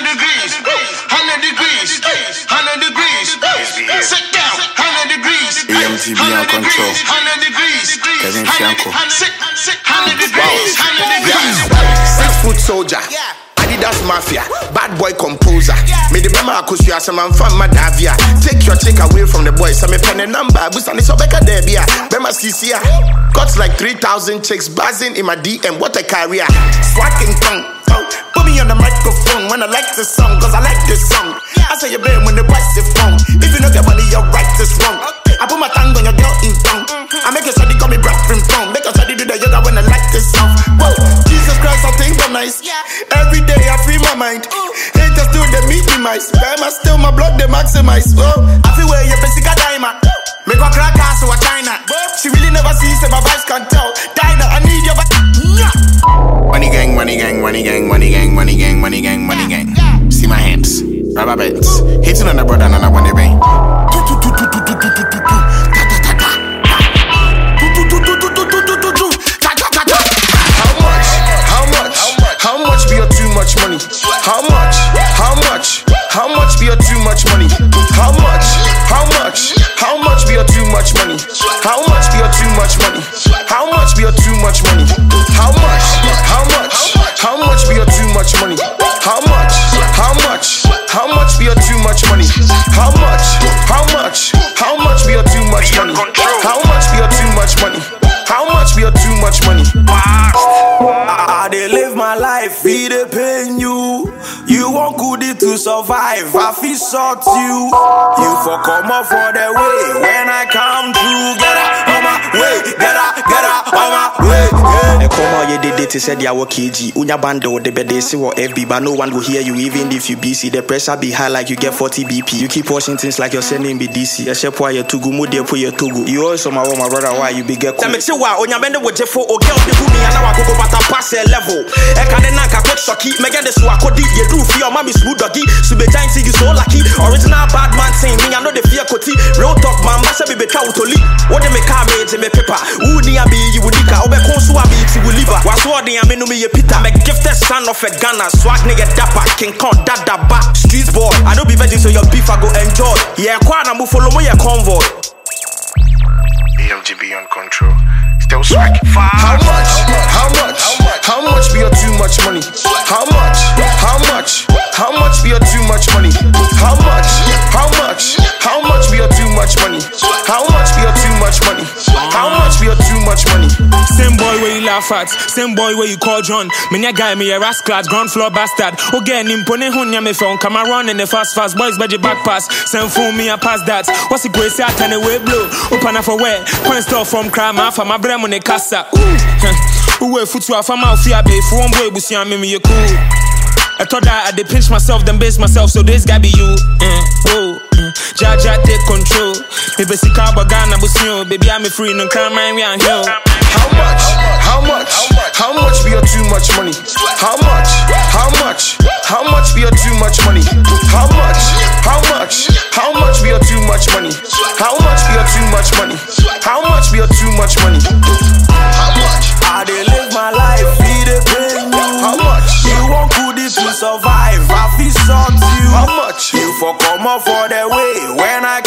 hundred degrees, hundred degrees, hundred degrees. Sit down, hundred degrees. EMTB on control. Hundred degrees. Kevin Fianco. Sit, sit, hundred degrees, hundred degrees. Six foot soldier. Adidas Mafia, bad boy composer. Me the bema akusua some man fan madavia. Take your chick away from the boys. Some pen a number. Busani so beka debia. Bema CCA. Got like 3,000 chicks buzzing in my DM. What a career. Swacking tongue. The microphone when I like this song. Cause I like this song. I say you bed when the boys is wrong. If you don't get money, you're right, this wrong. I put my tongue on your girl in tongue. I make you study, call me Brad from phone. Make you study, do the yoga when I like this song. Whoa, Jesus Christ, I think I'm nice. Every day I free my mind. Haters do they meet me mice. Time I still my blood they maximize. Whoa, I feel where your physical diamond. Make her crack ass a China. She really never sees that my vibes can tell. Dinah, I need your back. Money gang, money gang, money gang, money gang, hands, rubber. Hitting on the brother and I want the rain. How much? How much? How much be your too much money? How much? How much? How much be your too much money? How much? How much? How much be your too much money? How much my life, we dey pain you. You want goodie to survive, I feel sort you. You for come up for the way te sɛ deɛ awɔ kg wonya bande wode bɛde se wɔ fb but no one will hear you even if you busy. The pressure be high like you get 40 bp you keep watching things like your sending be dc ɛhyɛ po a yɛtogo mu deɛ po yɛtogo you also my my brother why you be get cool. sɛ mete wo a onyame ne wo gyefo ogɛ wode hu mia na wakoko pata pasɛ level. Ɛka de na nka quick shocky mɛgɛ de so akɔdi yɛduru fie ɔma me smooth doggy. Nti you so lucky. Original bad man thing me I know the fear koti real talk man ba sɛ bibɛtwa wo wasoɔden a me no meyɛ peter I'm a gifted son of a Ghana swag nigga dapper king kong dada ba street boy I no be virgin so your beef I go enjoy yeah kwa na mo follow mo yɛ convoy EMTB on control. Still swag. How much? How much? How much be your too much money? How much? Where same boy where you call John. Me nya guy, me a rascal, ground floor bastard. Again, impone hunya me phone, come around in the fast fast. Boys, budget back pass. Same phone me a pass that. What's the grace I turn away blow? Open up for where? Point store from crime, for my brem on the casa. Ooh, Uwe futu afama ofia be for one boy, busi me me cool. I thought that I did pinch myself, then base myself, so this guy be you. Mm, whoa. Jaja take control. Maybe see Kaba Ghana, but baby, I'm free, no crime, man, we are here. How much? How much? How much be your too much money? How much? How much? How much be your too much money? How much? How much? How much be your too much money? How much be your too much money? How much be your too much money? How much? I dey live my life, we dey pain you. How much? You want goodie to survive, I feel sort you. How much? for come up for the way. When I